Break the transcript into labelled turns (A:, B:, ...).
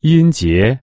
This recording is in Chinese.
A: 音节。